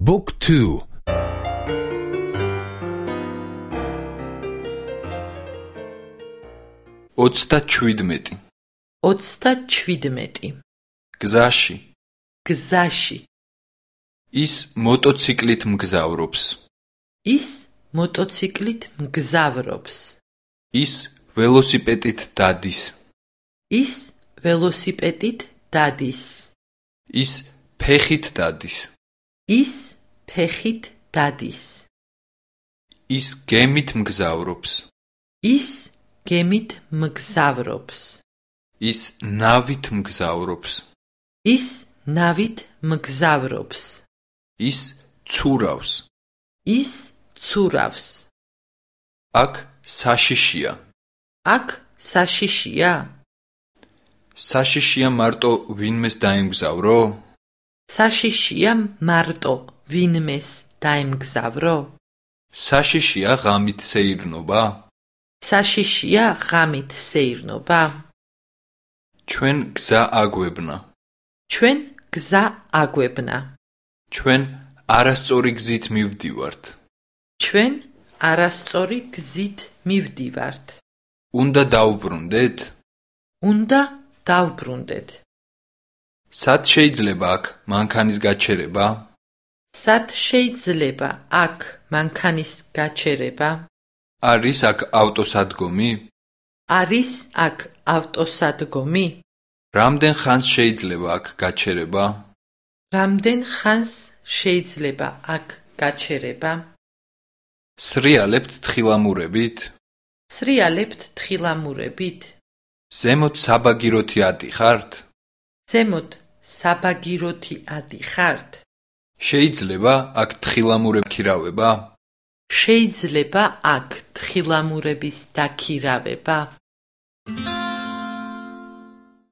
Book 2 37 37 გზაში. გზაში. ის მოტოციკლით მგზავრობს. ის მოტოციკლით მგზავრობს. ის ველოსიპედით დადის. ის ველოსიპედით დადის. ის ფეხით დადის ის ფეხით დადის. ის გემით მგზავრობს. ის გემით მგზავრობს. ის ნავით მგზავრობს. ის ნავით მგზავრობს. ის ცურავს. ის ცურავს. აქ საშიშია. აქ საშიშია. საშიშია მარტო ვინმეს დაემგზავრო საშიშია მარტო ვინმეს დაემგზავრო. საშიშია ღამით სეირნობა. საშიშია ღამით სეირნობა. ჩვენ გზა აგვებნა. ჩვენ გზა აგვებნა. ჩვენ არასწორი გზით მივდივართ. ჩვენ არასწორი გზით მივდივართ. უნდა დაუბრუნდეთ უნდა დავბრუნდეთ სად შეიძლება აქ მანქანის გაჩერება? სად შეიძლება აქ მანქანის გაჩერება? არის აქ ავტოსადგომი? არის აქ ავტოსადგომი? რამდენ ხანს შეიძლება აქ გაჩერება? რამდენ ხანს შეიძლება აქ გაჩერება? სრიალებთ თხილამურებით? სრიალებთ თხილამურებით? ზემოთ საბაგიროთი ატიხართ ზემოთ საბაგიროთი ადიხართ შეიძლება აქ თხილამურები ქირავება? შეიძლება აქ თხილამურების დაქირავება